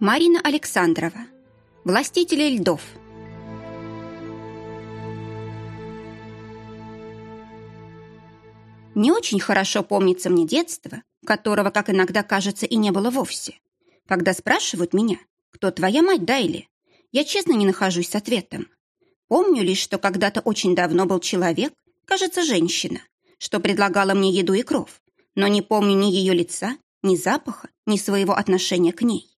Марина Александрова. Властители льдов. Не очень хорошо помнится мне детство, которого, как иногда кажется, и не было вовсе. Когда спрашивают меня, кто твоя мать, Дайли, я честно не нахожусь с ответом. Помню лишь, что когда-то очень давно был человек, кажется, женщина, что предлагала мне еду и кров, но не помню ни ее лица, ни запаха, ни своего отношения к ней.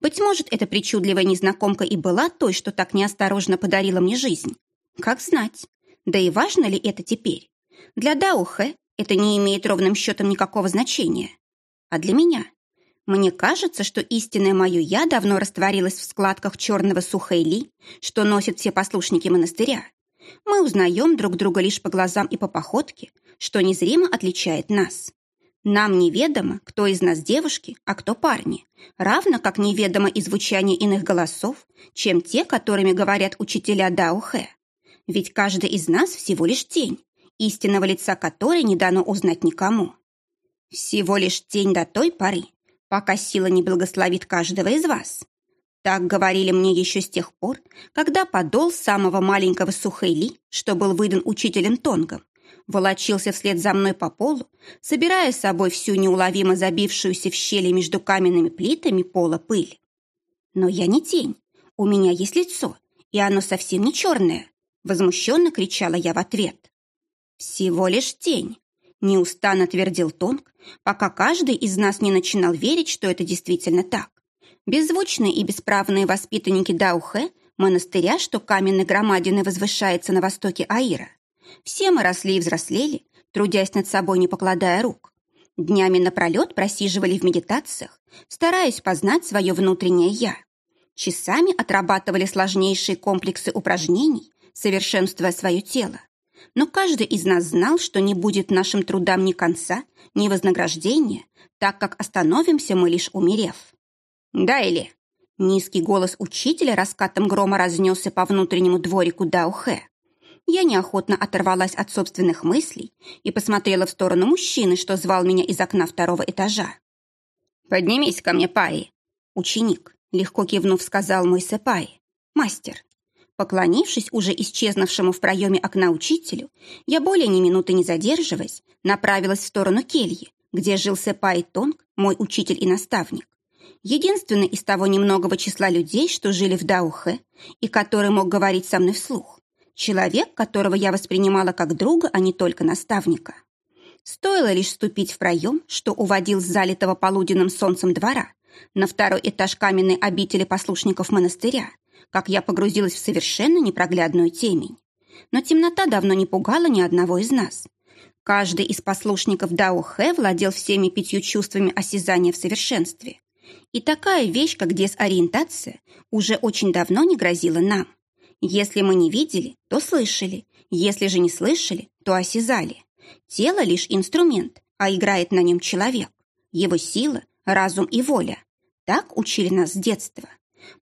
Быть может, эта причудливая незнакомка и была той, что так неосторожно подарила мне жизнь. Как знать. Да и важно ли это теперь? Для Даухэ это не имеет ровным счетом никакого значения. А для меня? Мне кажется, что истинное мое «я» давно растворилось в складках черного сухейли, что носят все послушники монастыря. Мы узнаем друг друга лишь по глазам и по походке, что незримо отличает нас. Нам неведомо, кто из нас девушки, а кто парни, равно как неведомо и звучание иных голосов, чем те, которыми говорят учителя Даухэ. Ведь каждый из нас всего лишь тень, истинного лица которой не дано узнать никому. Всего лишь тень до той поры, пока сила не благословит каждого из вас. Так говорили мне еще с тех пор, когда подол самого маленького Сухейли, что был выдан учителем Тонгом, волочился вслед за мной по полу, собирая с собой всю неуловимо забившуюся в щели между каменными плитами пола пыль. Но я не тень, у меня есть лицо, и оно совсем не черное, возмущенно кричала я в ответ. Всего лишь тень, неустанно твердил Тонг, пока каждый из нас не начинал верить, что это действительно так. Беззвучные и бесправные воспитанники Даухэ, монастыря, что каменной громадиной возвышается на востоке Аира, все мы росли и взрослели, трудясь над собой, не покладая рук. Днями напролет просиживали в медитациях, стараясь познать свое внутреннее «я». Часами отрабатывали сложнейшие комплексы упражнений, совершенствуя свое тело. Но каждый из нас знал, что не будет нашим трудам ни конца, ни вознаграждения, так как остановимся мы лишь умерев. «Да или?» Низкий голос учителя раскатом грома разнесся по внутреннему дворику Даухэ. Я неохотно оторвалась от собственных мыслей и посмотрела в сторону мужчины, что звал меня из окна второго этажа. «Поднимись ко мне, Паи!» Ученик, легко кивнув, сказал мой сэпай. «Мастер». Поклонившись уже исчезнувшему в проеме окна учителю, я более ни минуты не задерживаясь, направилась в сторону кельи, где жил сэпай Тонг, мой учитель и наставник. Единственный из того немногого числа людей, что жили в Даухе, и который мог говорить со мной вслух. Человек, которого я воспринимала как друга, а не только наставника. Стоило лишь ступить в проем, что уводил с залитого полуденным солнцем двора, на второй этаж каменной обители послушников монастыря, как я погрузилась в совершенно непроглядную темень. Но темнота давно не пугала ни одного из нас. Каждый из послушников Дао Хэ владел всеми пятью чувствами осязания в совершенстве. И такая вещь, как дезориентация, уже очень давно не грозила нам. Если мы не видели, то слышали. Если же не слышали, то осязали. Тело лишь инструмент, а играет на нем человек. Его сила, разум и воля. Так учили нас с детства.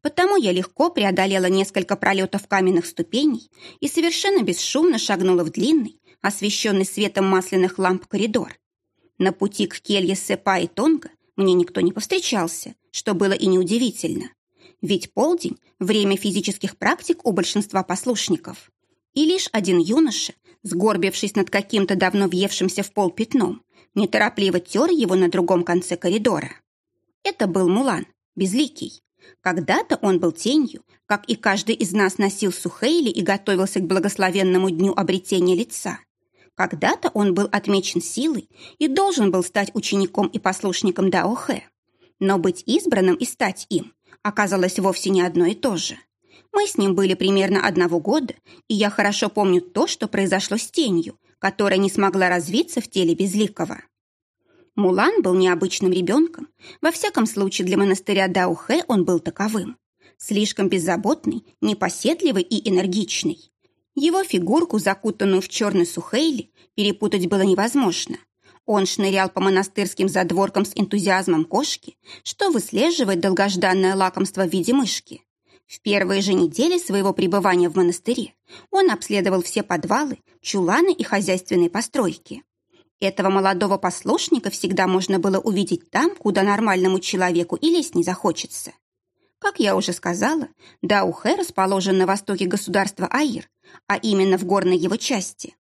Потому я легко преодолела несколько пролетов каменных ступеней и совершенно бесшумно шагнула в длинный, освещенный светом масляных ламп коридор. На пути к келье Сепа и Тонга мне никто не повстречался, что было и неудивительно ведь полдень – время физических практик у большинства послушников. И лишь один юноша, сгорбившись над каким-то давно въевшимся в пол пятном, неторопливо тер его на другом конце коридора. Это был Мулан, безликий. Когда-то он был тенью, как и каждый из нас носил сухейли и готовился к благословенному дню обретения лица. Когда-то он был отмечен силой и должен был стать учеником и послушником Даохэ. Но быть избранным и стать им оказалось вовсе не одно и то же. Мы с ним были примерно одного года, и я хорошо помню то, что произошло с тенью, которая не смогла развиться в теле Безликого. Мулан был необычным ребенком. Во всяком случае, для монастыря Даухэ он был таковым. Слишком беззаботный, непоседливый и энергичный. Его фигурку, закутанную в черный сухейли, перепутать было невозможно. Он шнырял по монастырским задворкам с энтузиазмом кошки, что выслеживает долгожданное лакомство в виде мышки. В первые же недели своего пребывания в монастыре он обследовал все подвалы, чуланы и хозяйственные постройки. Этого молодого послушника всегда можно было увидеть там, куда нормальному человеку и лезть не захочется. Как я уже сказала, Даухэ расположен на востоке государства Аир, а именно в горной его части.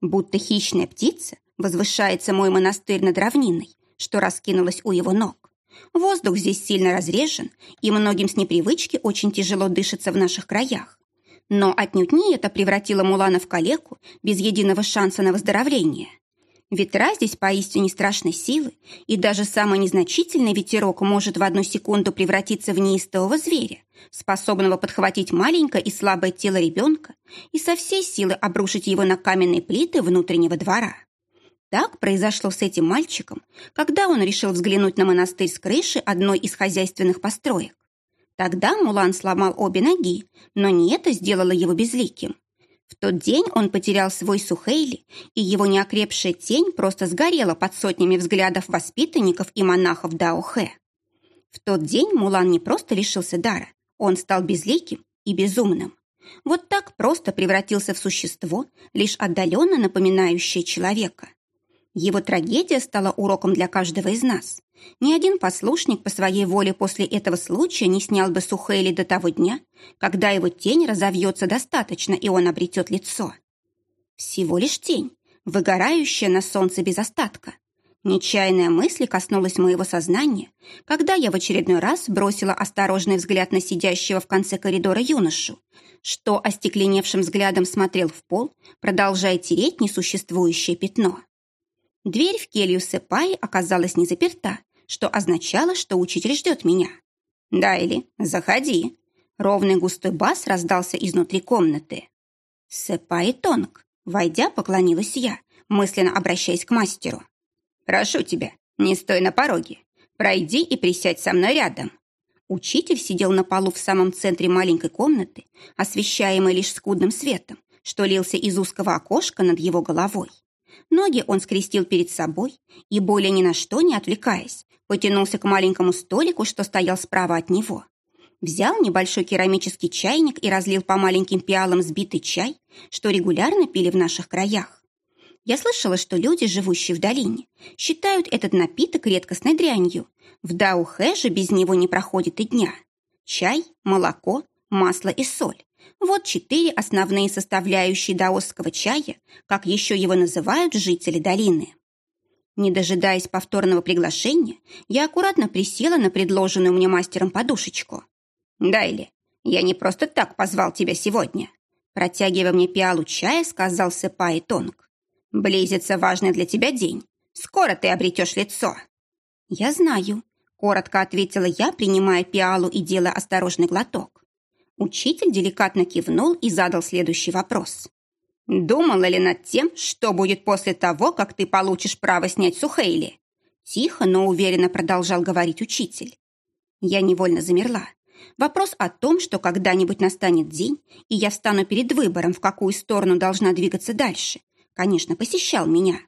Будто хищная птица возвышается мой монастырь над равниной, что раскинулась у его ног. Воздух здесь сильно разрежен, и многим с непривычки очень тяжело дышится в наших краях. Но отнюдь не это превратило Мулана в калеку без единого шанса на выздоровление. Ветра здесь поистине страшной силы, и даже самый незначительный ветерок может в одну секунду превратиться в неистового зверя, способного подхватить маленькое и слабое тело ребенка и со всей силы обрушить его на каменные плиты внутреннего двора. Так произошло с этим мальчиком, когда он решил взглянуть на монастырь с крыши одной из хозяйственных построек. Тогда Мулан сломал обе ноги, но не это сделало его безликим. В тот день он потерял свой Сухейли, и его неокрепшая тень просто сгорела под сотнями взглядов воспитанников и монахов Даохэ. В тот день Мулан не просто лишился дара, он стал безликим и безумным. Вот так просто превратился в существо, лишь отдаленно напоминающее человека. Его трагедия стала уроком для каждого из нас. Ни один послушник по своей воле после этого случая не снял бы Сухейли до того дня, когда его тень разовьется достаточно, и он обретет лицо. Всего лишь тень, выгорающая на солнце без остатка. Нечаянная мысль коснулась моего сознания, когда я в очередной раз бросила осторожный взгляд на сидящего в конце коридора юношу, что остекленевшим взглядом смотрел в пол, продолжая тереть несуществующее пятно. Дверь в келью Сэпаи оказалась не заперта, что означало, что учитель ждет меня. «Дайли, заходи!» Ровный густой бас раздался изнутри комнаты. «Сэпаи Тонг!» Войдя, поклонилась я, мысленно обращаясь к мастеру. «Прошу тебя, не стой на пороге. Пройди и присядь со мной рядом». Учитель сидел на полу в самом центре маленькой комнаты, освещаемой лишь скудным светом, что лился из узкого окошка над его головой. Ноги он скрестил перед собой и, более ни на что не отвлекаясь, потянулся к маленькому столику, что стоял справа от него. Взял небольшой керамический чайник и разлил по маленьким пиалам сбитый чай, что регулярно пили в наших краях. Я слышала, что люди, живущие в долине, считают этот напиток редкостной дрянью. В Даухэ же без него не проходит и дня. Чай, молоко, масло и соль. Вот четыре основные составляющие даосского чая, как еще его называют жители долины. Не дожидаясь повторного приглашения, я аккуратно присела на предложенную мне мастером подушечку. «Дайли, я не просто так позвал тебя сегодня», протягивая мне пиалу чая, сказал Сэпай Тонг. «Близится важный для тебя день. Скоро ты обретешь лицо». «Я знаю», — коротко ответила я, принимая пиалу и делая осторожный глоток. Учитель деликатно кивнул и задал следующий вопрос. Думала ли над тем, что будет после того, как ты получишь право снять Сухейли? Тихо, но уверенно продолжал говорить учитель. Я невольно замерла. Вопрос о том, что когда-нибудь настанет день, и я встану перед выбором, в какую сторону должна двигаться дальше, конечно, посещал меня.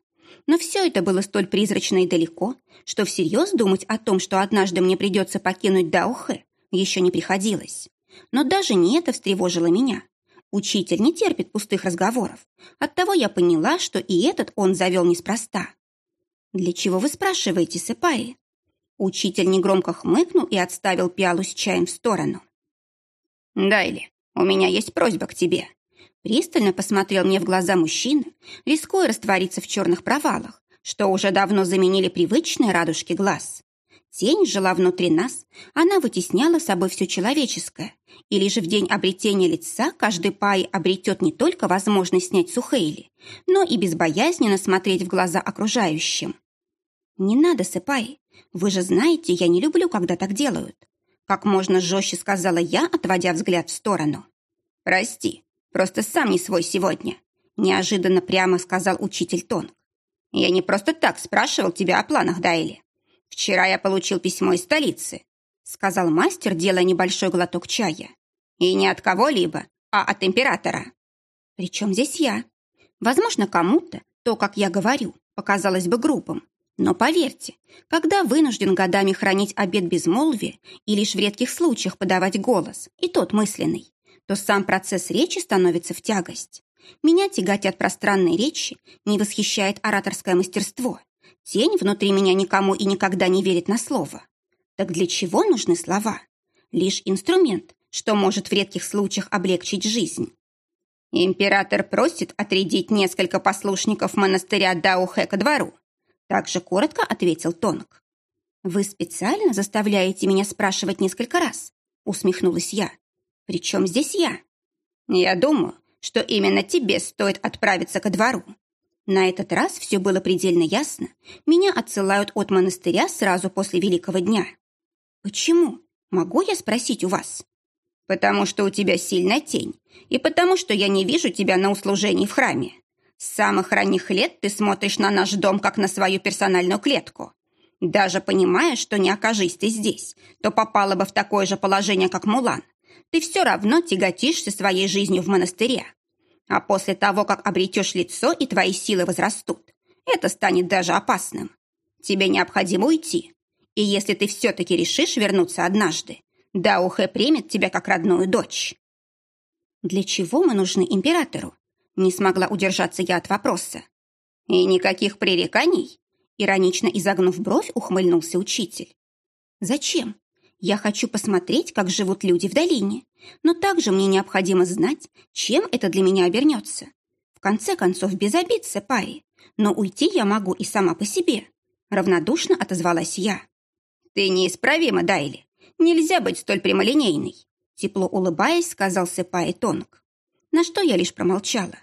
Но все это было столь призрачно и далеко, что всерьез думать о том, что однажды мне придется покинуть Даухэ, еще не приходилось. Но даже не это встревожило меня. Учитель не терпит пустых разговоров. Оттого я поняла, что и этот он завел неспроста. «Для чего вы спрашиваете, Сэпаи?» Учитель негромко хмыкнул и отставил пиалу с чаем в сторону. «Дайли, у меня есть просьба к тебе». Пристально посмотрел мне в глаза мужчина, рискуя раствориться в черных провалах, что уже давно заменили привычные радужки глаз. Тень жила внутри нас, она вытесняла собой все человеческое, и лишь в день обретения лица каждый пай обретет не только возможность снять сухейли, но и безбоязненно смотреть в глаза окружающим. «Не надо, Сэпай, вы же знаете, я не люблю, когда так делают», как можно жестче сказала я, отводя взгляд в сторону. «Прости, просто сам не свой сегодня», неожиданно прямо сказал учитель Тонг. «Я не просто так спрашивал тебя о планах Дайли. «Вчера я получил письмо из столицы», — сказал мастер, делая небольшой глоток чая. «И не от кого-либо, а от императора». «Причем здесь я? Возможно, кому-то то, как я говорю, показалось бы грубым. Но поверьте, когда вынужден годами хранить обет безмолвия и лишь в редких случаях подавать голос, и тот мысленный, то сам процесс речи становится в тягость. Меня тяготят пространные речи, не восхищает ораторское мастерство. Тень внутри меня никому и никогда не верит на слово. Так для чего нужны слова? лишь инструмент, что может в редких случаях облегчить жизнь. Император просит отрядить несколько послушников монастыря Даухе ко двору. Также коротко ответил Тонг. «Вы специально заставляете меня спрашивать несколько раз?» усмехнулась я. «Причем здесь я?» «Я думаю, что именно тебе стоит отправиться ко двору». На этот раз все было предельно ясно. Меня отсылают от монастыря сразу после Великого дня. «Почему? Могу я спросить у вас?» «Потому что у тебя сильная тень, и потому что я не вижу тебя на услужении в храме. С самых ранних лет ты смотришь на наш дом, как на свою персональную клетку. Даже понимая, что не окажись ты здесь, то попала бы в такое же положение, как Мулан. Ты все равно тяготишься своей жизнью в монастыре. А после того, как обретешь лицо и твои силы возрастут, это станет даже опасным. Тебе необходимо уйти. И если ты все-таки решишь вернуться однажды, Даухэ примет тебя как родную дочь. Для чего мы нужны императору? Не смогла удержаться я от вопроса. И никаких пререканий? Иронично изогнув бровь, ухмыльнулся учитель. Зачем? Я хочу посмотреть, как живут люди в долине, но также мне необходимо знать, чем это для меня обернется. В конце концов, без обид, Сэпаи, но уйти я могу и сама по себе. Равнодушно отозвалась я. Ты неисправима, Дайли. Нельзя быть столь прямолинейной. Тепло улыбаясь, сказал Сэпаи Тонг. На что я лишь промолчала.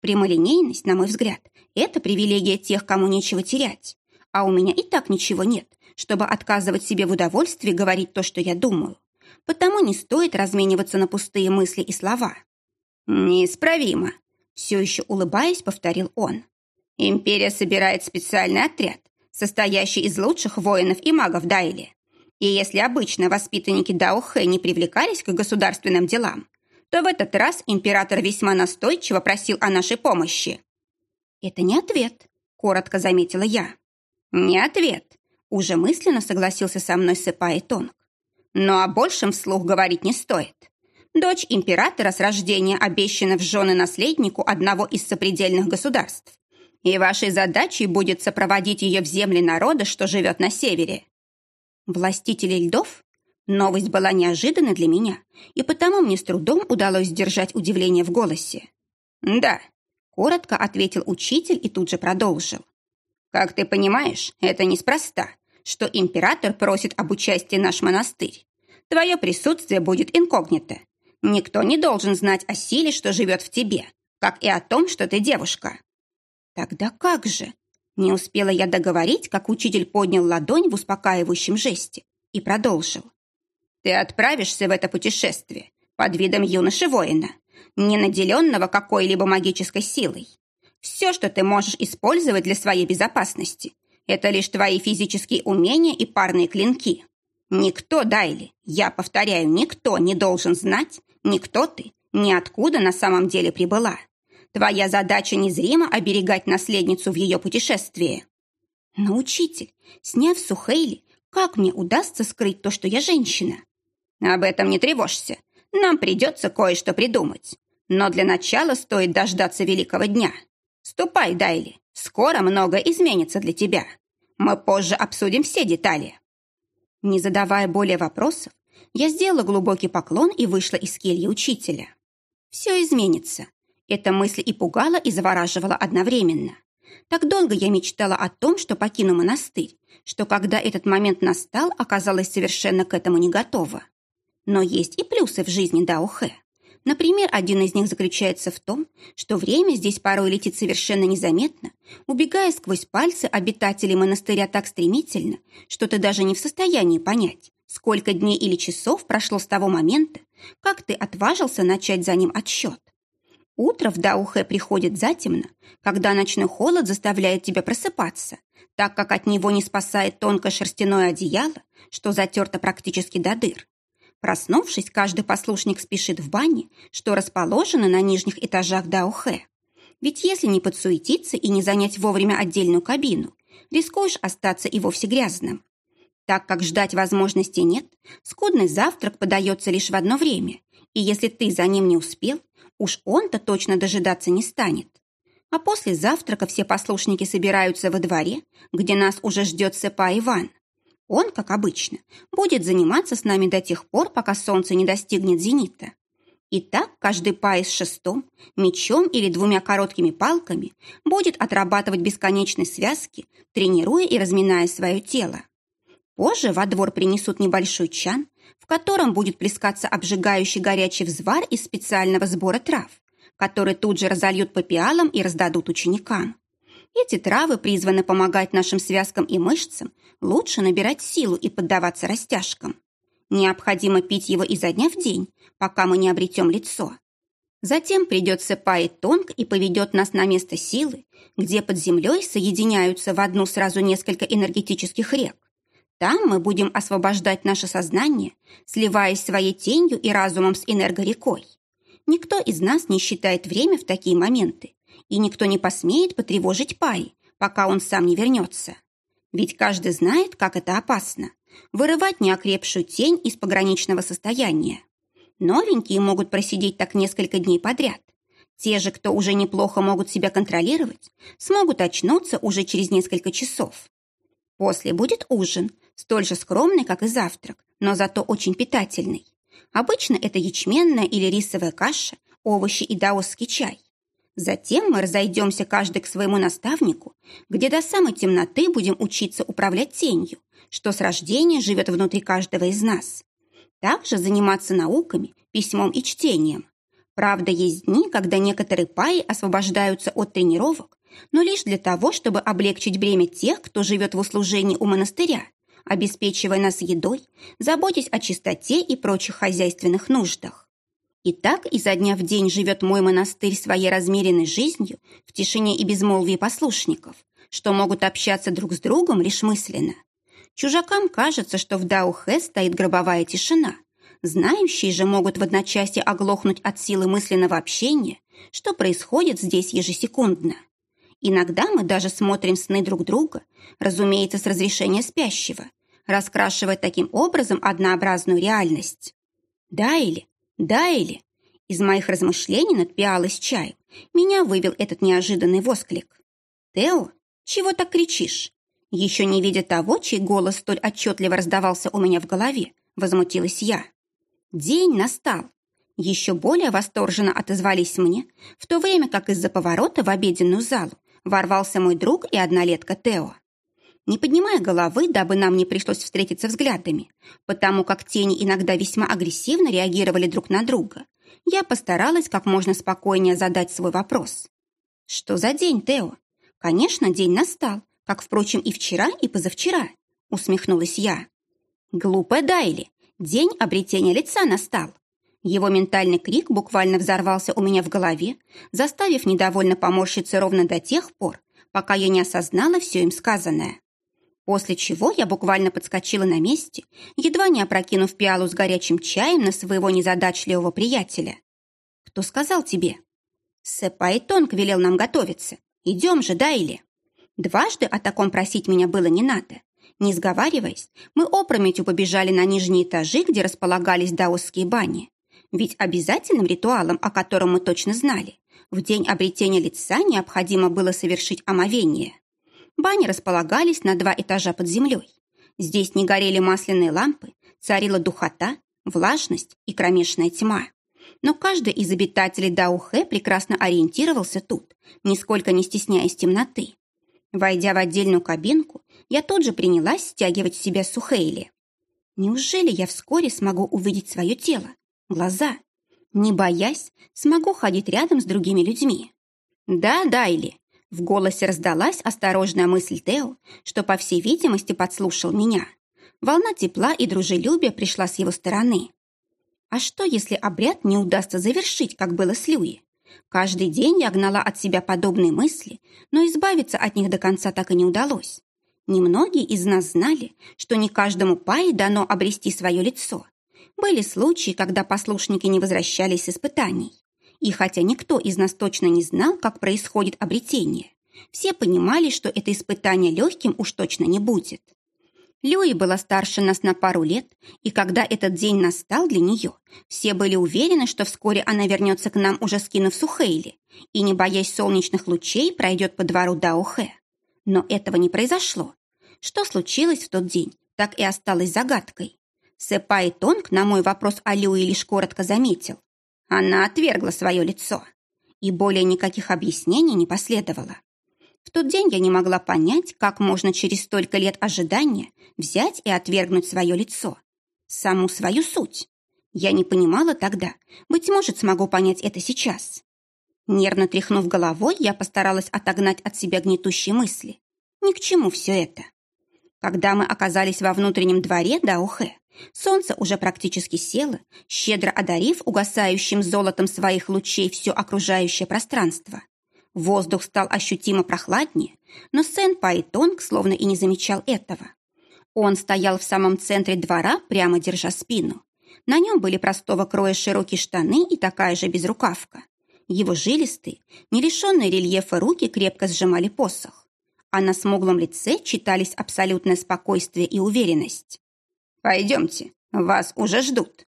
Прямолинейность, на мой взгляд, это привилегия тех, кому нечего терять. А у меня и так ничего нет, чтобы отказывать себе в удовольствии говорить то, что я думаю. Потому не стоит размениваться на пустые мысли и слова. «Неисправимо», — все еще улыбаясь, повторил он. «Империя собирает специальный отряд, состоящий из лучших воинов и магов Дайли. И если обычно воспитанники Даохэ не привлекались к государственным делам, то в этот раз император весьма настойчиво просил о нашей помощи. «Это не ответ», — коротко заметила я. «Не ответ», — уже мысленно согласился со мной Сэпай Тонг. «Но о большем вслух говорить не стоит. Дочь императора с рождения обещана в жены наследнику одного из сопредельных государств. И вашей задачей будет сопроводить ее в земли народа, что живет на севере. Властители льдов? Новость была неожиданной для меня, и потому мне с трудом удалось сдержать удивление в голосе. «Да», — коротко ответил учитель и тут же продолжил. «Как ты понимаешь, это неспроста, что император просит об участии наш монастырь. Твое присутствие будет инкогнито. Никто не должен знать о силе, что живет в тебе, как и о том, что ты девушка». «Тогда как же?» Не успела я договорить, как учитель поднял ладонь в успокаивающем жесте и продолжил. «Ты отправишься в это путешествие под видом юноши-воина, не наделенного какой-либо магической силой. Все, что ты можешь использовать для своей безопасности, это лишь твои физические умения и парные клинки. Никто, Дайли, я повторяю, никто не должен знать, никто ты, ни откуда на самом деле прибыла. Твоя задача незримо оберегать наследницу в ее путешествии. Но, учитель, сняв Сухейли, как мне удастся скрыть то, что я женщина? Об этом не тревожься. Нам придется кое-что придумать. Но для начала стоит дождаться великого дня. Ступай, Дайли. Скоро многое изменится для тебя. Мы позже обсудим все детали. Не задавая более вопросов, я сделала глубокий поклон и вышла из кельи учителя. Все изменится. Эта мысль и пугала, и завораживала одновременно. Так долго я мечтала о том, что покину монастырь, что когда этот момент настал, оказалась совершенно к этому не готова. Но есть и плюсы в жизни Даухэ. Например, один из них заключается в том, что время здесь порой летит совершенно незаметно, убегая сквозь пальцы обитателей монастыря так стремительно, что ты даже не в состоянии понять, сколько дней или часов прошло с того момента, как ты отважился начать за ним отсчет. Утро в Даухе приходит затемно, когда ночной холод заставляет тебя просыпаться, так как от него не спасает тонкое шерстяное одеяло, что затерто практически до дыр. Проснувшись, каждый послушник спешит в бане, что расположено на нижних этажах Даухе. Ведь если не подсуетиться и не занять вовремя отдельную кабину, рискуешь остаться и вовсе грязным. Так как ждать возможности нет, скудный завтрак подается лишь в одно время, и если ты за ним не успел, Уж он-то точно дожидаться не станет. А после завтрака все послушники собираются во дворе, где нас уже ждет Сепа Иван. Он, как обычно, будет заниматься с нами до тех пор, пока солнце не достигнет зенита. И так каждый пай с шестом, мечом или двумя короткими палками будет отрабатывать бесконечные связки, тренируя и разминая свое тело. Позже во двор принесут небольшой чан, в котором будет плескаться обжигающий горячий взвар из специального сбора трав, который тут же разольют по пиалам и раздадут ученикам. Эти травы призваны помогать нашим связкам и мышцам лучше набирать силу и поддаваться растяжкам. Необходимо пить его изо дня в день, пока мы не обретем лицо. Затем придет Сэпай Тонг и поведет нас на место силы, где под землей соединяются в одну сразу несколько энергетических рек. Там мы будем освобождать наше сознание, сливаясь своей тенью и разумом с энергорекой. Никто из нас не считает время в такие моменты, и никто не посмеет потревожить Пай, пока он сам не вернется. Ведь каждый знает, как это опасно – вырывать неокрепшую тень из пограничного состояния. Новенькие могут просидеть так несколько дней подряд. Те же, кто уже неплохо могут себя контролировать, смогут очнуться уже через несколько часов. После будет ужин, столь же скромный, как и завтрак, но зато очень питательный. Обычно это ячменная или рисовая каша, овощи и даосский чай. Затем мы разойдемся каждый к своему наставнику, где до самой темноты будем учиться управлять тенью, что с рождения живет внутри каждого из нас. Также заниматься науками, письмом и чтением. Правда, есть дни, когда некоторые паи освобождаются от тренировок, но лишь для того, чтобы облегчить бремя тех, кто живет в услужении у монастыря, обеспечивая нас едой, заботясь о чистоте и прочих хозяйственных нуждах. И так изо дня в день живет мой монастырь своей размеренной жизнью в тишине и безмолвии послушников, что могут общаться друг с другом лишь мысленно. Чужакам кажется, что в Даухе стоит гробовая тишина. Знающие же могут в одночасье оглохнуть от силы мысленного общения, что происходит здесь ежесекундно. Иногда мы даже смотрим сны друг друга, разумеется, с разрешения спящего, раскрашивая таким образом однообразную реальность. Да или, да или. Из моих размышлений над пиалой с чаем меня вывел этот неожиданный восклик. «Тео, чего так кричишь?» Еще не видя того, чей голос столь отчетливо раздавался у меня в голове, возмутилась я. День настал. Еще более восторженно отозвались мне, в то время как из-за поворота в обеденную залу ворвался мой друг и однолетка Тео. Не поднимая головы, дабы нам не пришлось встретиться взглядами, потому как тени иногда весьма агрессивно реагировали друг на друга, я постаралась как можно спокойнее задать свой вопрос. «Что за день, Тео?» «Конечно, день настал, как, впрочем, и вчера, и позавчера», усмехнулась я. «Глупая Дайли, день обретения лица настал», его ментальный крик буквально взорвался у меня в голове, заставив недовольно поморщиться ровно до тех пор, пока я не осознала все им сказанное. После чего я буквально подскочила на месте, едва не опрокинув пиалу с горячим чаем на своего незадачливого приятеля. «Кто сказал тебе?» «Сэпай Тонг велел нам готовиться. Идем же, да или?» Дважды о таком просить меня было не надо. Не сговариваясь, мы опрометью побежали на нижние этажи, где располагались даосские бани. Ведь обязательным ритуалом, о котором мы точно знали, в день обретения лица необходимо было совершить омовение. Бани располагались на два этажа под землей. Здесь не горели масляные лампы, царила духота, влажность и кромешная тьма. Но каждый из обитателей Даухэ прекрасно ориентировался тут, нисколько не стесняясь темноты. Войдя в отдельную кабинку, я тут же принялась стягивать с себя сухейли. Неужели я вскоре смогу увидеть свое тело, глаза. Не боясь, смогу ходить рядом с другими людьми. Да, Дайли. В голосе раздалась осторожная мысль Тео, что, по всей видимости, подслушал меня. Волна тепла и дружелюбия пришла с его стороны. А что, если обряд не удастся завершить, как было с Люи? Каждый день я гнала от себя подобные мысли, но избавиться от них до конца так и не удалось. Немногие из нас знали, что не каждому пае дано обрести свое лицо, были случаи, когда послушники не возвращались с испытаний. И хотя никто из нас точно не знал, как происходит обретение, все понимали, что это испытание легким уж точно не будет. Люи была старше нас на пару лет, и когда этот день настал для нее, все были уверены, что вскоре она вернется к нам, уже скинув Сухейли, и, не боясь солнечных лучей, пройдет по двору Даухе. Но этого не произошло. Что случилось в тот день, так и осталась загадкой. Сэпай Тонг на мой вопрос о Люи лишь коротко заметил. Она отвергла свое лицо. И более никаких объяснений не последовало. В тот день я не могла понять, как можно через столько лет ожидания взять и отвергнуть свое лицо. Саму свою суть. Я не понимала тогда. Быть может, смогу понять это сейчас. Нервно тряхнув головой, я постаралась отогнать от себя гнетущие мысли. Ни к чему все это. Когда мы оказались во внутреннем дворе Даухэ, солнце уже практически село, щедро одарив угасающим золотом своих лучей все окружающее пространство. Воздух стал ощутимо прохладнее, но Сен Пайтонг словно и не замечал этого. Он стоял в самом центре двора, прямо держа спину. На нем были простого кроя широкие штаны и такая же безрукавка. Его жилистые, не лишенные рельефа руки крепко сжимали посох. А на смуглом лице читались абсолютное спокойствие и уверенность. «Пойдемте, вас уже ждут»,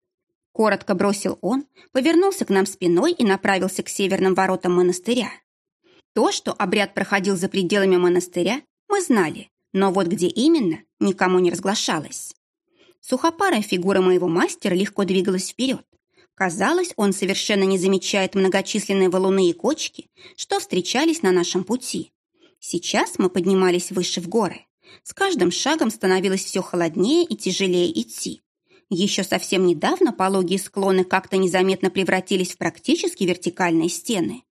Коротко бросил он, повернулся к нам спиной и направился к северным воротам монастыря. То, что обряд проходил за пределами монастыря, мы знали, но вот где именно, никому не разглашалось. Сухопарая фигура моего мастера легко двигалась вперед. Казалось, он совершенно не замечает многочисленные валуны и кочки, что встречались на нашем пути. Сейчас мы поднимались выше в горы. С каждым шагом становилось все холоднее и тяжелее идти. Еще совсем недавно пологие склоны как-то незаметно превратились в практически вертикальные стены.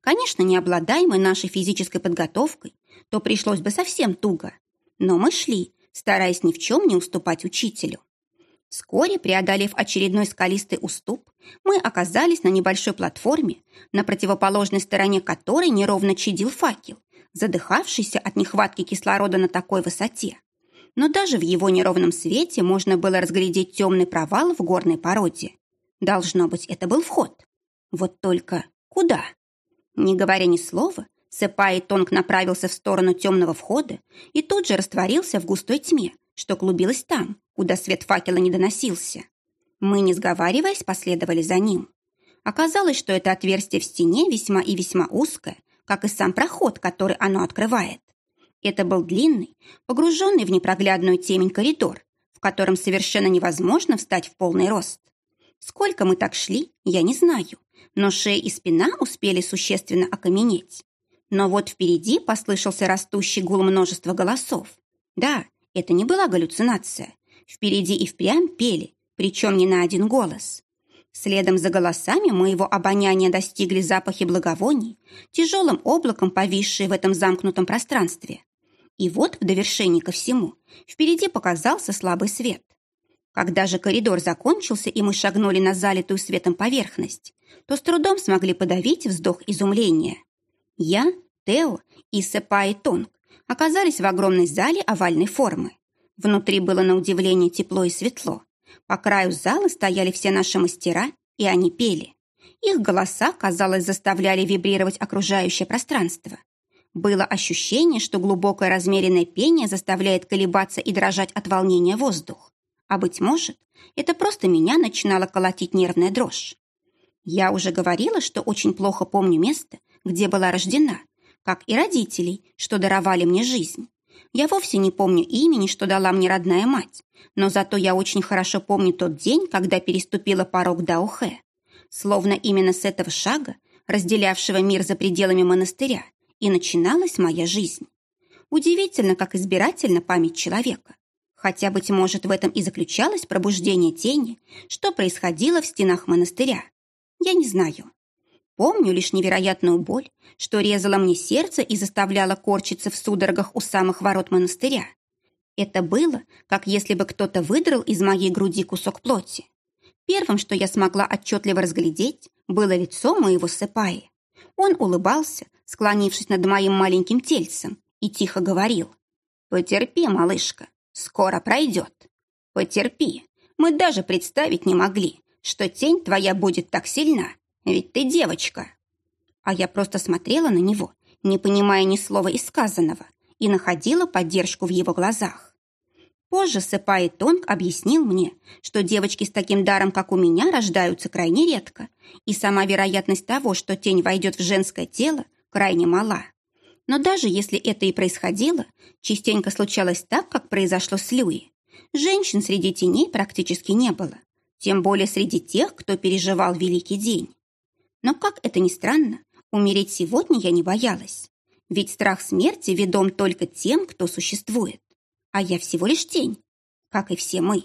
Конечно, не обладая мы нашей физической подготовкой, то пришлось бы совсем туго. Но мы шли, стараясь ни в чем не уступать учителю. Вскоре, преодолев очередной скалистый уступ, мы оказались на небольшой платформе, на противоположной стороне которой неровно чадил факел, задыхавшийся от нехватки кислорода на такой высоте. Но даже в его неровном свете можно было разглядеть темный провал в горной породе. Должно быть, это был вход. Вот только куда? Не говоря ни слова, Сэпай Тонг направился в сторону темного входа и тут же растворился в густой тьме, что клубилось там, куда свет факела не доносился. Мы, не сговариваясь, последовали за ним. Оказалось, что это отверстие в стене весьма и весьма узкое, как и сам проход, который оно открывает. Это был длинный, погруженный в непроглядную темень коридор, в котором совершенно невозможно встать в полный рост. Сколько мы так шли, я не знаю, но шея и спина успели существенно окаменеть. Но вот впереди послышался растущий гул множества голосов. Да, это не была галлюцинация. Впереди и впрямь пели, причем не на один голос. Следом за голосами моего обоняния достигли запахи благовоний, тяжелым облаком повисшие в этом замкнутом пространстве. И вот в довершении ко всему впереди показался слабый свет. Когда же коридор закончился, и мы шагнули на залитую светом поверхность, то с трудом смогли подавить вздох изумления. Я, Тео и Сэпа Тонг оказались в огромной зале овальной формы. Внутри было на удивление тепло и светло. По краю зала стояли все наши мастера, и они пели. Их голоса, казалось, заставляли вибрировать окружающее пространство. Было ощущение, что глубокое размеренное пение заставляет колебаться и дрожать от волнения воздух. А быть может, это просто меня начинала колотить нервная дрожь. Я уже говорила, что очень плохо помню место, где была рождена, как и родителей, что даровали мне жизнь. Я вовсе не помню имени, что дала мне родная мать, но зато я очень хорошо помню тот день, когда переступила порог Даухэ. Словно именно с этого шага, разделявшего мир за пределами монастыря, и начиналась моя жизнь. Удивительно, как избирательна память человека. Хотя, быть может, в этом и заключалось пробуждение тени, что происходило в стенах монастыря. Я не знаю. Помню лишь невероятную боль, что резала мне сердце и заставляла корчиться в судорогах у самых ворот монастыря. Это было, как если бы кто-то выдрал из моей груди кусок плоти. Первым, что я смогла отчетливо разглядеть, было лицо моего сыпаи. Он улыбался, склонившись над моим маленьким тельцем, и тихо говорил. «Потерпи, малышка, Скоро пройдет. Потерпи. Мы даже представить не могли, что тень твоя будет так сильна, ведь ты девочка. А я просто смотрела на него, не понимая ни слова из сказанного, и находила поддержку в его глазах. Позже Сэпай Тонг объяснил мне, что девочки с таким даром, как у меня, рождаются крайне редко, и сама вероятность того, что тень войдет в женское тело, крайне мала. Но даже если это и происходило, частенько случалось так, как произошло с Люи. Женщин среди теней практически не было, тем более среди тех, кто переживал великий день. Но, как это ни странно, умереть сегодня я не боялась. Ведь страх смерти ведом только тем, кто существует. А я всего лишь тень, как и все мы.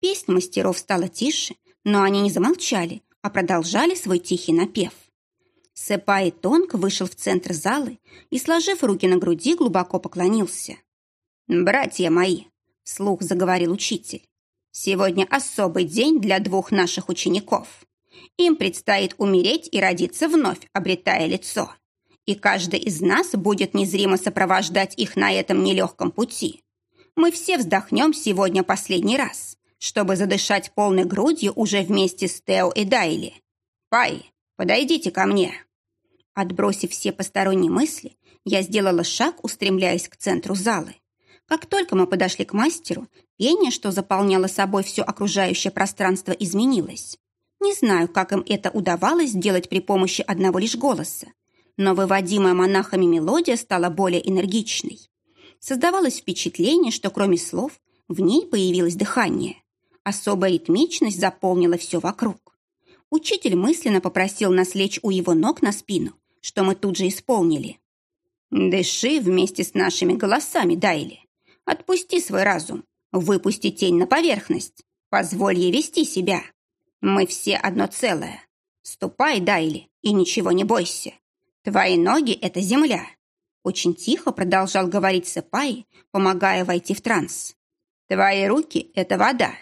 Песнь мастеров стала тише, но они не замолчали, а продолжали свой тихий напев. Сэпай Тонг вышел в центр залы и, сложив руки на груди, глубоко поклонился. «Братья мои!» — слух заговорил учитель. «Сегодня особый день для двух наших учеников. Им предстоит умереть и родиться вновь, обретая лицо. И каждый из нас будет незримо сопровождать их на этом нелегком пути. Мы все вздохнем сегодня последний раз, чтобы задышать полной грудью уже вместе с Тео и Дайли. Пай, подойдите ко мне». Отбросив все посторонние мысли, я сделала шаг, устремляясь к центру залы. Как только мы подошли к мастеру, пение, что заполняло собой все окружающее пространство, изменилось. Не знаю, как им это удавалось сделать при помощи одного лишь голоса, но выводимая монахами мелодия стала более энергичной. Создавалось впечатление, что кроме слов в ней появилось дыхание. Особая ритмичность заполнила все вокруг. Учитель мысленно попросил нас лечь у его ног на спину, что мы тут же исполнили. «Дыши вместе с нашими голосами, Дайли. Отпусти свой разум, выпусти тень на поверхность, позволь ей вести себя. Мы все одно целое. Ступай, Дайли, и ничего не бойся. Твои ноги — это земля. Очень тихо продолжал говорить Сапай, помогая войти в транс. Твои руки — это вода.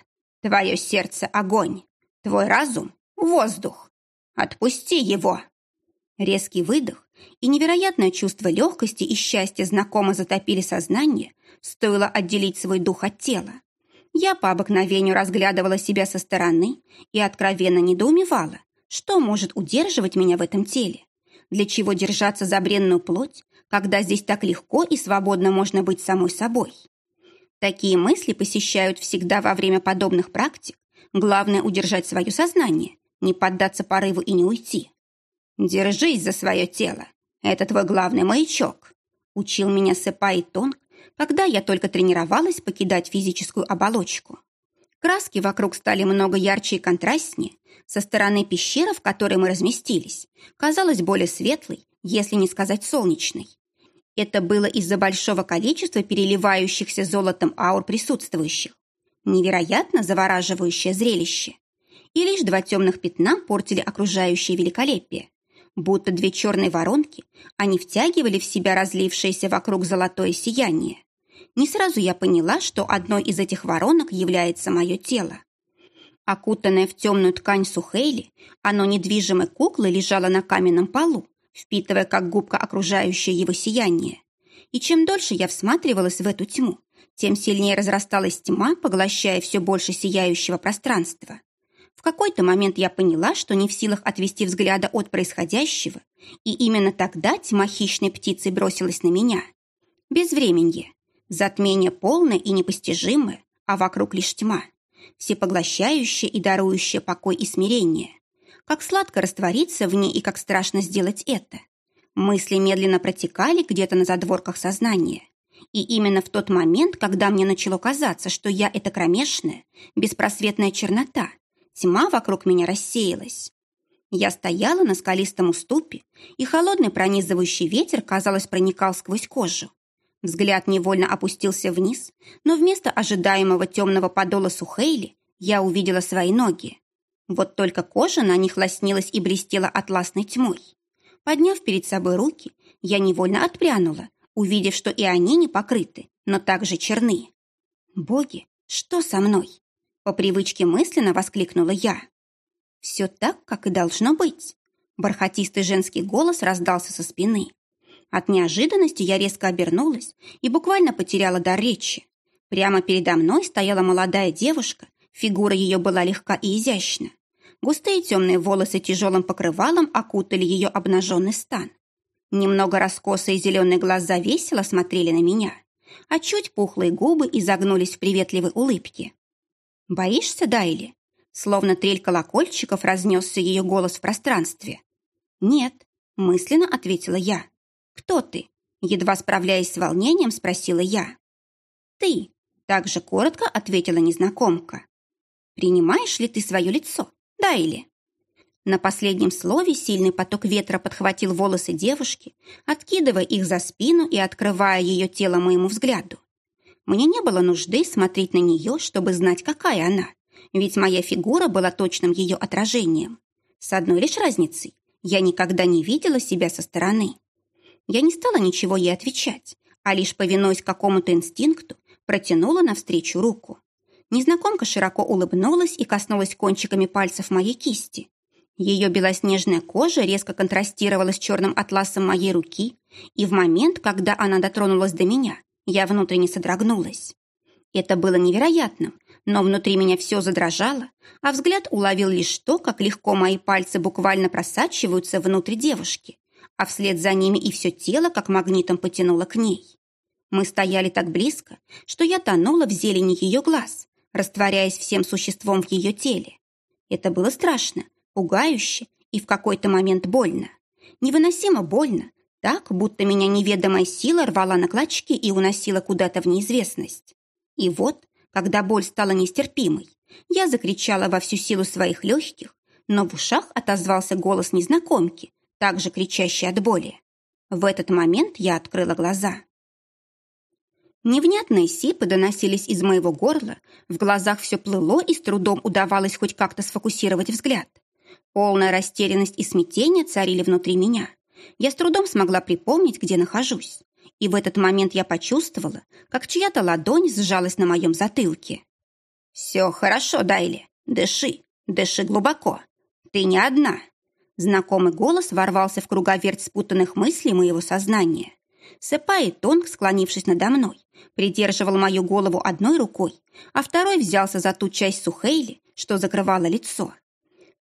Твое сердце — огонь. Твой разум — воздух. Отпусти его. Резкий выдох и невероятное чувство легкости и счастья знакомо затопили сознание, стоило отделить свой дух от тела. Я по обыкновению разглядывала себя со стороны и откровенно недоумевала, что может удерживать меня в этом теле. Для чего держаться за бренную плоть, когда здесь так легко и свободно можно быть самой собой? Такие мысли посещают всегда во время подобных практик. Главное – удержать свое сознание, не поддаться порыву и не уйти. «Держись за свое тело. Это твой главный маячок», – учил меня Сэпай Тонг, когда я только тренировалась покидать физическую оболочку. Краски вокруг стали много ярче и контрастнее. Со стороны пещеры, в которой мы разместились, казалась более светлой, если не сказать солнечной. Это было из-за большого количества переливающихся золотом аур присутствующих. Невероятно завораживающее зрелище. И лишь два темных пятна портили окружающее великолепие. Будто две черные воронки, они втягивали в себя разлившееся вокруг золотое сияние. Не сразу я поняла, что одной из этих воронок является мое тело. Окутанное в темную ткань Сухейли, оно недвижимой куклой лежало на каменном полу, впитывая как губка окружающее его сияние. И чем дольше я всматривалась в эту тьму, тем сильнее разрасталась тьма, поглощая все больше сияющего пространства. В какой-то момент я поняла, что не в силах отвести взгляда от происходящего, и именно тогда тьма хищной птицы бросилась на меня. Безвременье, затмение полное и непостижимое, а вокруг лишь тьма, всепоглощающая и дарующая покой и смирение. Как сладко раствориться в ней и как страшно сделать это. Мысли медленно протекали где-то на задворках сознания. И именно в тот момент, когда мне начало казаться, что я — это кромешная, беспросветная чернота, Тьма вокруг меня рассеялась. Я стояла на скалистом уступе, и холодный пронизывающий ветер, казалось, проникал сквозь кожу. Взгляд невольно опустился вниз, но вместо ожидаемого темного подола Сухейли я увидела свои ноги. Вот только кожа на них лоснилась и блестела атласной тьмой. Подняв перед собой руки, я невольно отпрянула, увидев, что и они не покрыты, но также черны. «Боги, что со мной?» По привычке мысленно воскликнула я. «Все так, как и должно быть». Бархатистый женский голос раздался со спины. От неожиданности я резко обернулась и буквально потеряла дар речи. Прямо передо мной стояла молодая девушка, фигура ее была легка и изящна. Густые темные волосы тяжелым покрывалом окутали ее обнаженный стан. Немного раскосые зеленые глаза весело смотрели на меня, а чуть пухлые губы изогнулись в приветливой улыбке. «Боишься, Дайли?» Словно трель колокольчиков разнесся ее голос в пространстве. «Нет», — мысленно ответила я. «Кто ты?» Едва справляясь с волнением, спросила я. «Ты», — Также коротко ответила незнакомка. «Принимаешь ли ты свое лицо, да или?» На последнем слове сильный поток ветра подхватил волосы девушки, откидывая их за спину и открывая ее тело моему взгляду. Мне не было нужды смотреть на нее, чтобы знать, какая она, ведь моя фигура была точным ее отражением. С одной лишь разницей. Я никогда не видела себя со стороны. Я не стала ничего ей отвечать, а лишь, повинуясь какому-то инстинкту, протянула навстречу руку. Незнакомка широко улыбнулась и коснулась кончиками пальцев моей кисти. Ее белоснежная кожа резко контрастировала с черным атласом моей руки, и в момент, когда она дотронулась до меня, я внутренне содрогнулась. Это было невероятным, но внутри меня все задрожало, а взгляд уловил лишь то, как легко мои пальцы буквально просачиваются внутрь девушки, а вслед за ними и все тело как магнитом потянуло к ней. Мы стояли так близко, что я тонула в зелени ее глаз, растворяясь всем существом в ее теле. Это было страшно, пугающе и в какой-то момент больно. Невыносимо больно, так, будто меня неведомая сила рвала на клочки и уносила куда-то в неизвестность. И вот, когда боль стала нестерпимой, я закричала во всю силу своих легких, но в ушах отозвался голос незнакомки, также кричащий от боли. В этот момент я открыла глаза. Невнятные сипы доносились из моего горла, в глазах все плыло и с трудом удавалось хоть как-то сфокусировать взгляд. Полная растерянность и смятение царили внутри меня. Я с трудом смогла припомнить, где нахожусь. И в этот момент я почувствовала, как чья-то ладонь сжалась на моем затылке. «Все хорошо, Дайли. Дыши, дыши глубоко. Ты не одна». Знакомый голос ворвался в круговерть спутанных мыслей моего сознания. Сэпай Тонг, склонившись надо мной, придерживал мою голову одной рукой, а второй взялся за ту часть Сухейли, что закрывала лицо.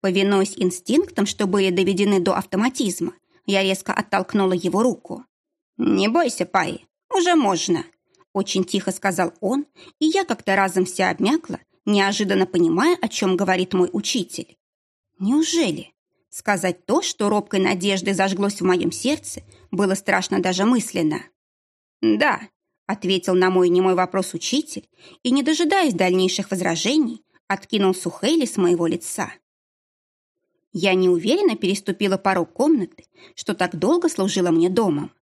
Повинуясь инстинктам, что были доведены до автоматизма, я резко оттолкнула его руку. «Не бойся, Пай, уже можно», — очень тихо сказал он, и я как-то разом вся обмякла, неожиданно понимая, о чем говорит мой учитель. «Неужели?» Сказать то, что робкой надеждой зажглось в моем сердце, было страшно даже мысленно. «Да», — ответил на мой немой вопрос учитель, и, не дожидаясь дальнейших возражений, откинул Сухейли с моего лица. Я неуверенно переступила порог комнаты, что так долго служила мне домом.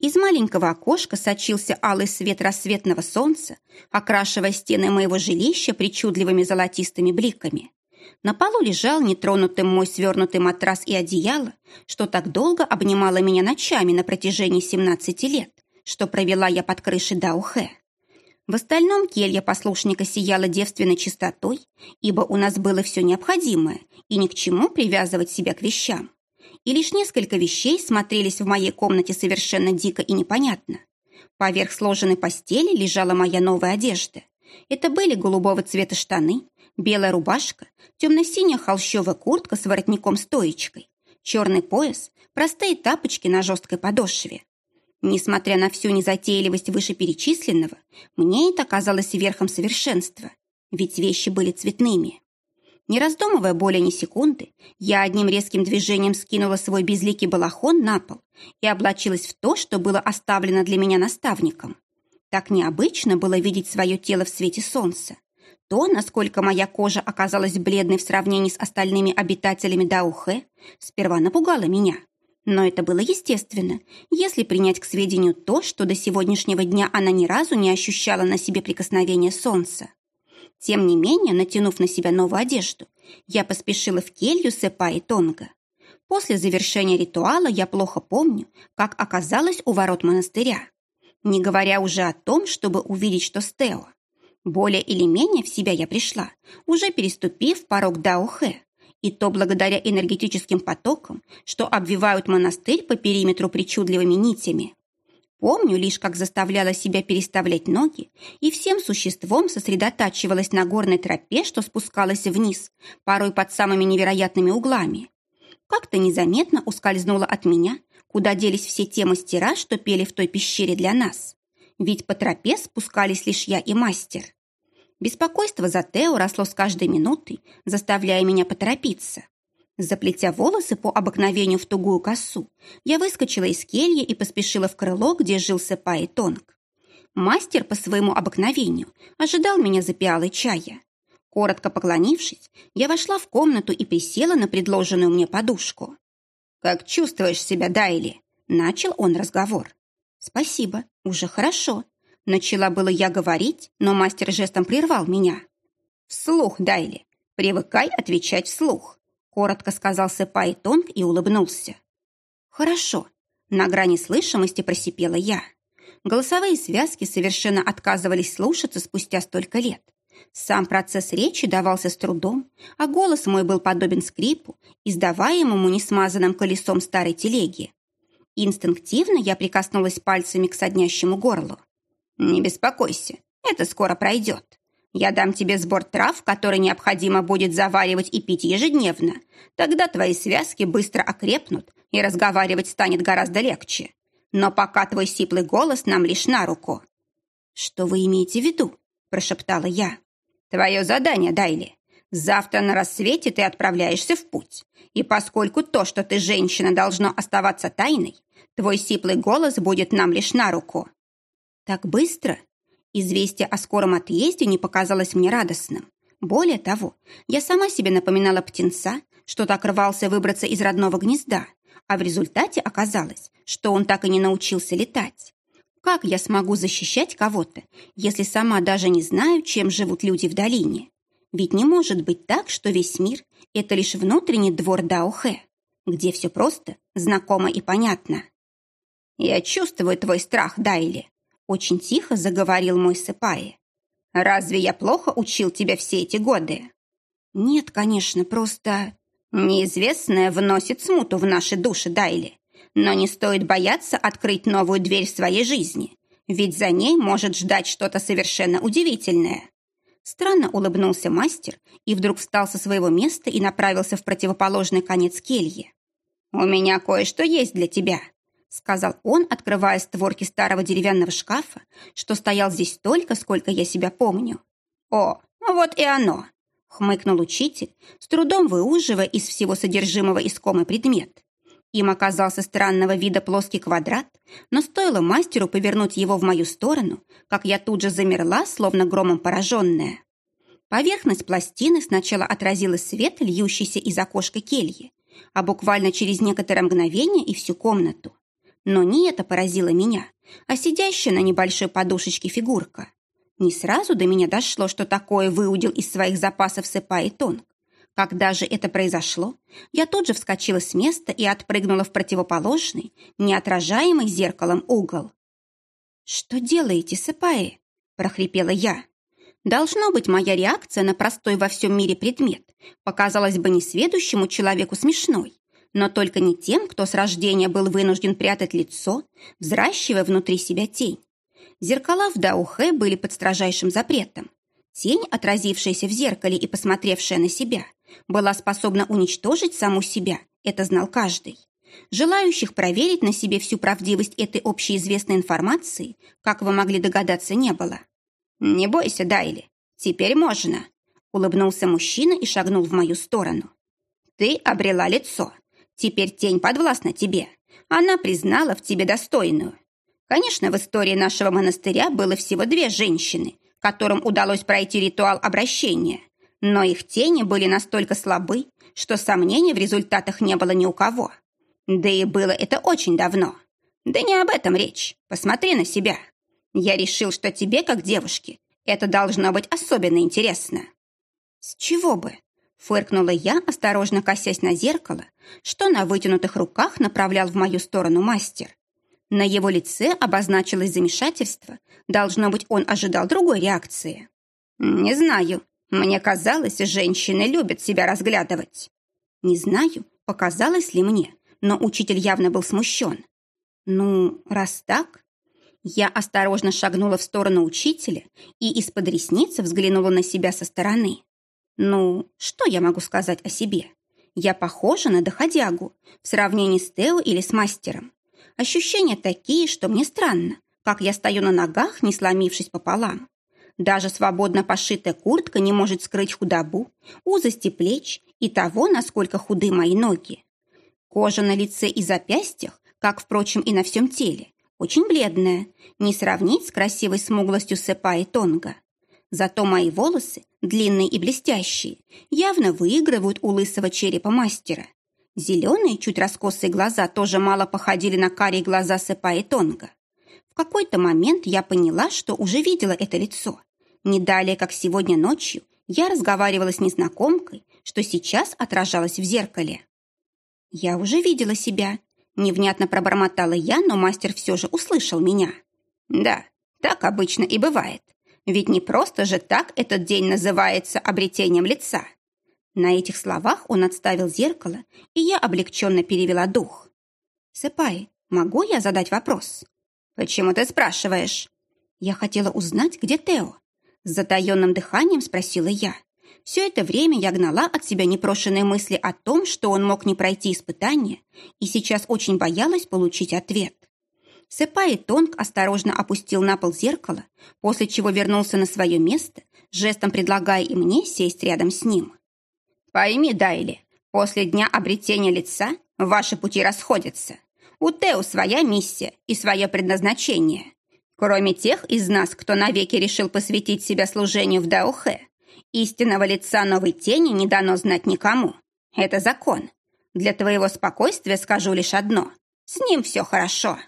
Из маленького окошка сочился алый свет рассветного солнца, окрашивая стены моего жилища причудливыми золотистыми бликами. На полу лежал нетронутым мой свернутый матрас и одеяло, что так долго обнимало меня ночами на протяжении 17 лет, что провела я под крышей Даухэ. В остальном келья послушника сияла девственной чистотой, ибо у нас было все необходимое, и ни к чему привязывать себя к вещам. И лишь несколько вещей смотрелись в моей комнате совершенно дико и непонятно. Поверх сложенной постели лежала моя новая одежда. Это были голубого цвета штаны, белая рубашка, темно-синяя холщовая куртка с воротником-стоечкой, черный пояс, простые тапочки на жесткой подошве. Несмотря на всю незатейливость вышеперечисленного, мне это казалось верхом совершенства, ведь вещи были цветными. Не раздумывая более ни секунды, я одним резким движением скинула свой безликий балахон на пол и облачилась в то, что было оставлено для меня наставником. Так необычно было видеть свое тело в свете солнца. То, насколько моя кожа оказалась бледной в сравнении с остальными обитателями Даухэ, сперва напугало меня. Но это было естественно, если принять к сведению то, что до сегодняшнего дня она ни разу не ощущала на себе прикосновения солнца. Тем не менее, натянув на себя новую одежду, я поспешила в келью Сэпа и Тонга. После завершения ритуала я плохо помню, как оказалась у ворот монастыря. Не говоря уже о том, чтобы увидеть, что Стео. Более или менее в себя я пришла, уже переступив порог Даухэ и то благодаря энергетическим потокам, что обвивают монастырь по периметру причудливыми нитями. Помню лишь, как заставляла себя переставлять ноги и всем существом сосредотачивалась на горной тропе, что спускалась вниз, порой под самыми невероятными углами. Как-то незаметно ускользнула от меня, куда делись все те мастера, что пели в той пещере для нас. Ведь по тропе спускались лишь я и мастер. Беспокойство за Тео росло с каждой минутой, заставляя меня поторопиться. Заплетя волосы по обыкновению в тугую косу, я выскочила из кельи и поспешила в крыло, где жил Сэпа и Тонг. Мастер по своему обыкновению ожидал меня за пиалой чая. Коротко поклонившись, я вошла в комнату и присела на предложенную мне подушку. «Как чувствуешь себя, Дайли?» — начал он разговор. «Спасибо, уже хорошо». Начала было я говорить, но мастер жестом прервал меня. «Вслух, Дайли, привыкай отвечать вслух», — коротко сказал Сэпай Тонг и улыбнулся. «Хорошо», — на грани слышимости просипела я. Голосовые связки совершенно отказывались слушаться спустя столько лет. Сам процесс речи давался с трудом, а голос мой был подобен скрипу, издаваемому несмазанным колесом старой телеги. Инстинктивно я прикоснулась пальцами к соднящему горлу. «Не беспокойся, это скоро пройдет. Я дам тебе сбор трав, который необходимо будет заваривать и пить ежедневно. Тогда твои связки быстро окрепнут, и разговаривать станет гораздо легче. Но пока твой сиплый голос нам лишь на руку». «Что вы имеете в виду?» – прошептала я. Твое задание, Дайли. Завтра на рассвете ты отправляешься в путь. И поскольку то, что ты женщина, должно оставаться тайной, твой сиплый голос будет нам лишь на руку. Так быстро? Известие о скором отъезде не показалось мне радостным. Более того, я сама себе напоминала птенца, что так рвался выбраться из родного гнезда, а в результате оказалось, что он так и не научился летать. Как я смогу защищать кого-то, если сама даже не знаю, чем живут люди в долине? Ведь не может быть так, что весь мир – это лишь внутренний двор Даохэ, где все просто, знакомо и понятно. «Я чувствую твой страх, Дайли», – очень тихо заговорил мой Сыпаи. «Разве я плохо учил тебя все эти годы?» «Нет, конечно, просто...» «Неизвестное вносит смуту в наши души, Дайли. Но не стоит бояться открыть новую дверь своей жизни, ведь за ней может ждать что-то совершенно удивительное. Странно улыбнулся мастер и вдруг встал со своего места и направился в противоположный конец кельи. «У меня кое-что есть для тебя», — сказал он, открывая створки старого деревянного шкафа, что стоял здесь столько, сколько я себя помню. «О, вот и оно!» — хмыкнул учитель, с трудом выуживая из всего содержимого искомый предмет. Им оказался странного вида плоский квадрат, но стоило мастеру повернуть его в мою сторону, как я тут же замерла, словно громом пораженная. Поверхность пластины сначала отразила свет, льющийся из окошка кельи, а буквально через некоторое мгновение и всю комнату. Но не это поразило меня, а сидящая на небольшой подушечке фигурка. Не сразу до меня дошло, что такое выудил из своих запасов Сэпа и Тонг. Когда же это произошло, я тут же вскочила с места и отпрыгнула в противоположный, неотражаемый зеркалом угол. «Что делаете, Сыпаи?» – прохрипела я. Должно быть, моя реакция на простой во всем мире предмет показалась бы несведущему человеку смешной, но только не тем, кто с рождения был вынужден прятать лицо, взращивая внутри себя тень. Зеркала в Даухе были под строжайшим запретом. Тень, отразившаяся в зеркале и посмотревшая на себя, была способна уничтожить саму себя, это знал каждый. Желающих проверить на себе всю правдивость этой общеизвестной информации, как вы могли догадаться, не было. «Не бойся, Дайли, теперь можно», — улыбнулся мужчина и шагнул в мою сторону. «Ты обрела лицо. Теперь тень подвластна тебе. Она признала в тебе достойную. Конечно, в истории нашего монастыря было всего две женщины, которым удалось пройти ритуал обращения. Но их тени были настолько слабы, что сомнений в результатах не было ни у кого. Да и было это очень давно. Да не об этом речь. Посмотри на себя. Я решил, что тебе, как девушке, это должно быть особенно интересно. С чего бы? Фыркнула я, осторожно косясь на зеркало, что на вытянутых руках направлял в мою сторону мастер. На его лице обозначилось замешательство. Должно быть, он ожидал другой реакции. «Не знаю», мне казалось, женщины любят себя разглядывать. Не знаю, показалось ли мне, но учитель явно был смущен. Ну, раз так... Я осторожно шагнула в сторону учителя и из-под ресницы взглянула на себя со стороны. Ну, что я могу сказать о себе? Я похожа на доходягу в сравнении с Тео или с мастером. Ощущения такие, что мне странно, как я стою на ногах, не сломившись пополам. Даже свободно пошитая куртка не может скрыть худобу, узости плеч и того, насколько худы мои ноги. Кожа на лице и запястьях, как, впрочем, и на всем теле, очень бледная, не сравнить с красивой смуглостью Сэпа и Тонга. Зато мои волосы, длинные и блестящие, явно выигрывают у лысого черепа мастера. Зеленые, чуть раскосые глаза тоже мало походили на карие глаза Сэпа и Тонга. В какой-то момент я поняла, что уже видела это лицо. Не далее, как сегодня ночью, я разговаривала с незнакомкой, что сейчас отражалось в зеркале. Я уже видела себя. Невнятно пробормотала я, но мастер все же услышал меня. Да, так обычно и бывает. Ведь не просто же так этот день называется обретением лица. На этих словах он отставил зеркало, и я облегченно перевела дух. «Сэпай, могу я задать вопрос?» «Почему ты спрашиваешь?» Я хотела узнать, где Тео. С затаенным дыханием спросила я. Все это время я гнала от себя непрошенные мысли о том, что он мог не пройти испытание, и сейчас очень боялась получить ответ. Сэпай Тонг осторожно опустил на пол зеркало, после чего вернулся на свое место, жестом предлагая и мне сесть рядом с ним. «Пойми, Дайли, после дня обретения лица ваши пути расходятся. У Тео своя миссия и свое предназначение. Кроме тех из нас, кто навеки решил посвятить себя служению в Даухе, истинного лица новой тени не дано знать никому. Это закон. Для твоего спокойствия скажу лишь одно. С ним все хорошо».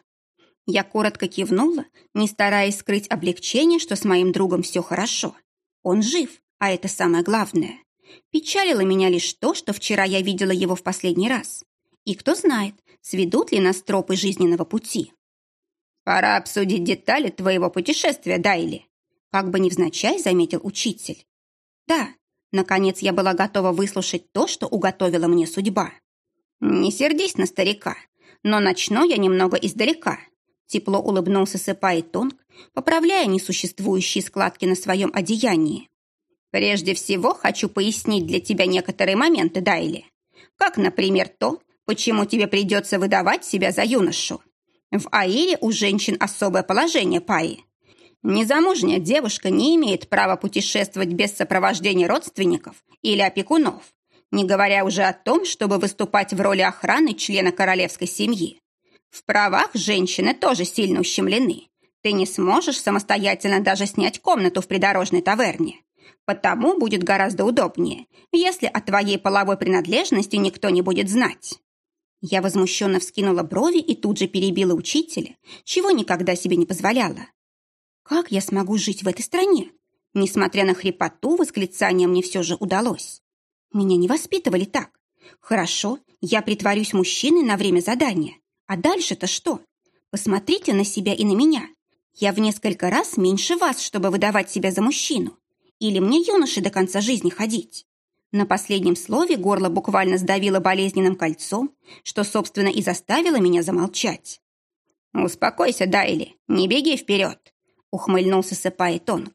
Я коротко кивнула, не стараясь скрыть облегчение, что с моим другом все хорошо. Он жив, а это самое главное. Печалило меня лишь то, что вчера я видела его в последний раз. И кто знает, сведут ли нас тропы жизненного пути. «Пора обсудить детали твоего путешествия, Дайли», как бы невзначай заметил учитель. Да, наконец я была готова выслушать то, что уготовила мне судьба. «Не сердись на старика, но начну я немного издалека. Тепло улыбнулся Сэпай Тонг, поправляя несуществующие складки на своем одеянии. «Прежде всего хочу пояснить для тебя некоторые моменты, Дайли. Как, например, то, почему тебе придется выдавать себя за юношу. В Аире у женщин особое положение, Паи. Незамужняя девушка не имеет права путешествовать без сопровождения родственников или опекунов, не говоря уже о том, чтобы выступать в роли охраны члена королевской семьи. В правах женщины тоже сильно ущемлены. Ты не сможешь самостоятельно даже снять комнату в придорожной таверне. Потому будет гораздо удобнее, если о твоей половой принадлежности никто не будет знать. Я возмущенно вскинула брови и тут же перебила учителя, чего никогда себе не позволяла. Как я смогу жить в этой стране? Несмотря на хрипоту, восклицание мне все же удалось. Меня не воспитывали так. Хорошо, я притворюсь мужчиной на время задания, а дальше-то что? Посмотрите на себя и на меня. Я в несколько раз меньше вас, чтобы выдавать себя за мужчину. Или мне юноши до конца жизни ходить? На последнем слове горло буквально сдавило болезненным кольцом, что, собственно, и заставило меня замолчать. «Успокойся, Дайли, не беги вперед», — ухмыльнулся Сэпай Тонг.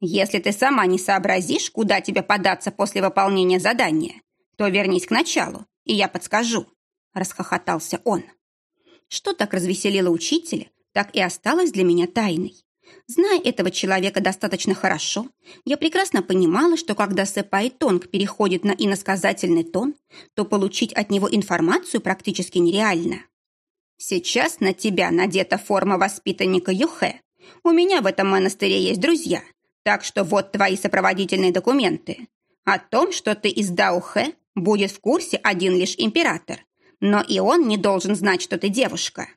«Если ты сама не сообразишь, куда тебе податься после выполнения задания, то вернись к началу, и я подскажу», — расхохотался он. Что так развеселило учителя, так и осталось для меня тайной. Зная этого человека достаточно хорошо, я прекрасно понимала, что когда Сэпай Тонг переходит на иносказательный тон, то получить от него информацию практически нереально. «Сейчас на тебя надета форма воспитанника Юхе. У меня в этом монастыре есть друзья, так что вот твои сопроводительные документы. О том, что ты из Даухе, будет в курсе один лишь император, но и он не должен знать, что ты девушка.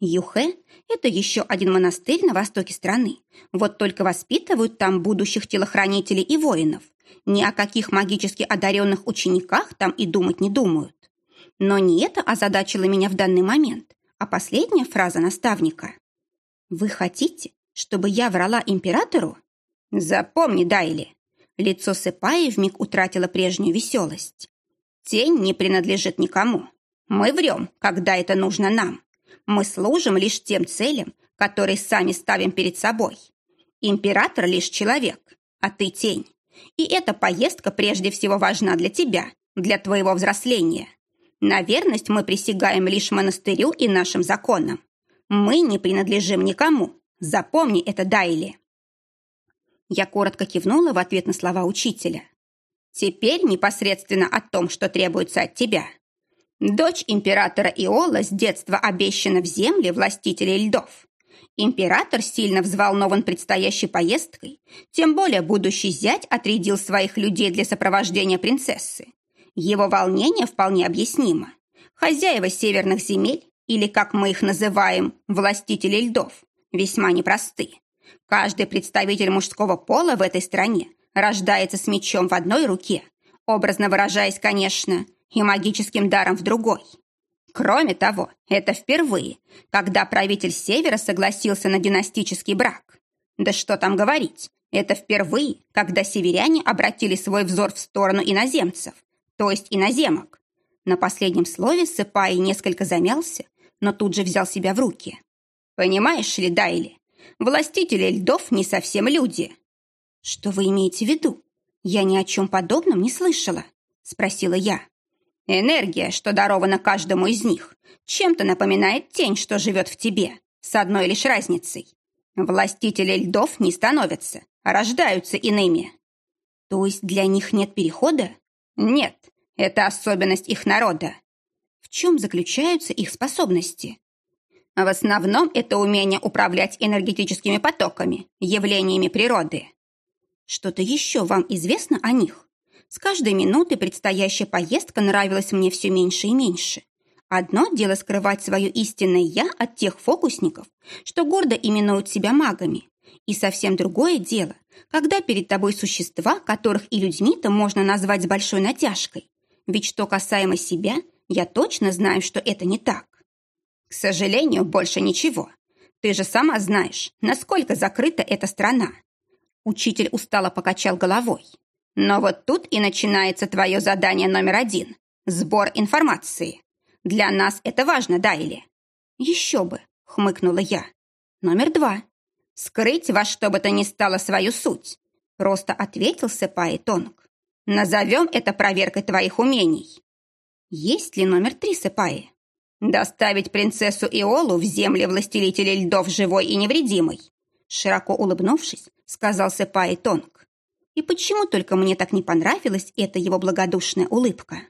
Юхэ – это еще один монастырь на востоке страны. Вот только воспитывают там будущих телохранителей и воинов. Ни о каких магически одаренных учениках там и думать не думают. Но не это озадачило меня в данный момент, а последняя фраза наставника. «Вы хотите, чтобы я врала императору?» «Запомни, Дайли!» Лицо Сыпаи вмиг утратило прежнюю веселость. Тень не принадлежит никому. Мы врем, когда это нужно нам. Мы служим лишь тем целям, которые сами ставим перед собой. Император лишь человек, а ты тень. И эта поездка прежде всего важна для тебя, для твоего взросления. На верность мы присягаем лишь монастырю и нашим законам. Мы не принадлежим никому. Запомни это, Дайли. Я коротко кивнула в ответ на слова учителя. Теперь непосредственно о том, что требуется от тебя. Дочь императора Иола с детства обещана в земле властителей льдов. Император сильно взволнован предстоящей поездкой, тем более будущий зять отрядил своих людей для сопровождения принцессы. Его волнение вполне объяснимо. Хозяева северных земель, или, как мы их называем, властители льдов, весьма непросты. Каждый представитель мужского пола в этой стране рождается с мечом в одной руке, образно выражаясь, конечно, и магическим даром в другой. Кроме того, это впервые, когда правитель Севера согласился на династический брак. Да что там говорить, это впервые, когда северяне обратили свой взор в сторону иноземцев, то есть иноземок. На последнем слове Сыпай несколько замялся, но тут же взял себя в руки. «Понимаешь ли, Дайли, властители льдов не совсем люди». «Что вы имеете в виду? Я ни о чем подобном не слышала», — спросила я. Энергия, что дарована каждому из них, чем-то напоминает тень, что живет в тебе, с одной лишь разницей. Властители льдов не становятся, а рождаются иными. То есть для них нет перехода? Нет, это особенность их народа. В чем заключаются их способности? В основном это умение управлять энергетическими потоками, явлениями природы. Что-то еще вам известно о них? С каждой минутой предстоящая поездка нравилась мне все меньше и меньше. Одно дело скрывать свое истинное «я» от тех фокусников, что гордо именуют себя магами. И совсем другое дело, когда перед тобой существа, которых и людьми-то можно назвать с большой натяжкой. Ведь что касаемо себя, я точно знаю, что это не так. К сожалению, больше ничего. Ты же сама знаешь, насколько закрыта эта страна. Учитель устало покачал головой. Но вот тут и начинается твое задание номер один – сбор информации. Для нас это важно, да или? Еще бы, хмыкнула я. Номер два. Скрыть во что бы то ни стало свою суть. Просто ответил Сэпай Тонг. Назовем это проверкой твоих умений. Есть ли номер три Сэпаи? Доставить принцессу Иолу в земли властелителей льдов живой и невредимой. Широко улыбнувшись, сказал Сэпай Тонг. И почему только мне так не понравилась эта его благодушная улыбка?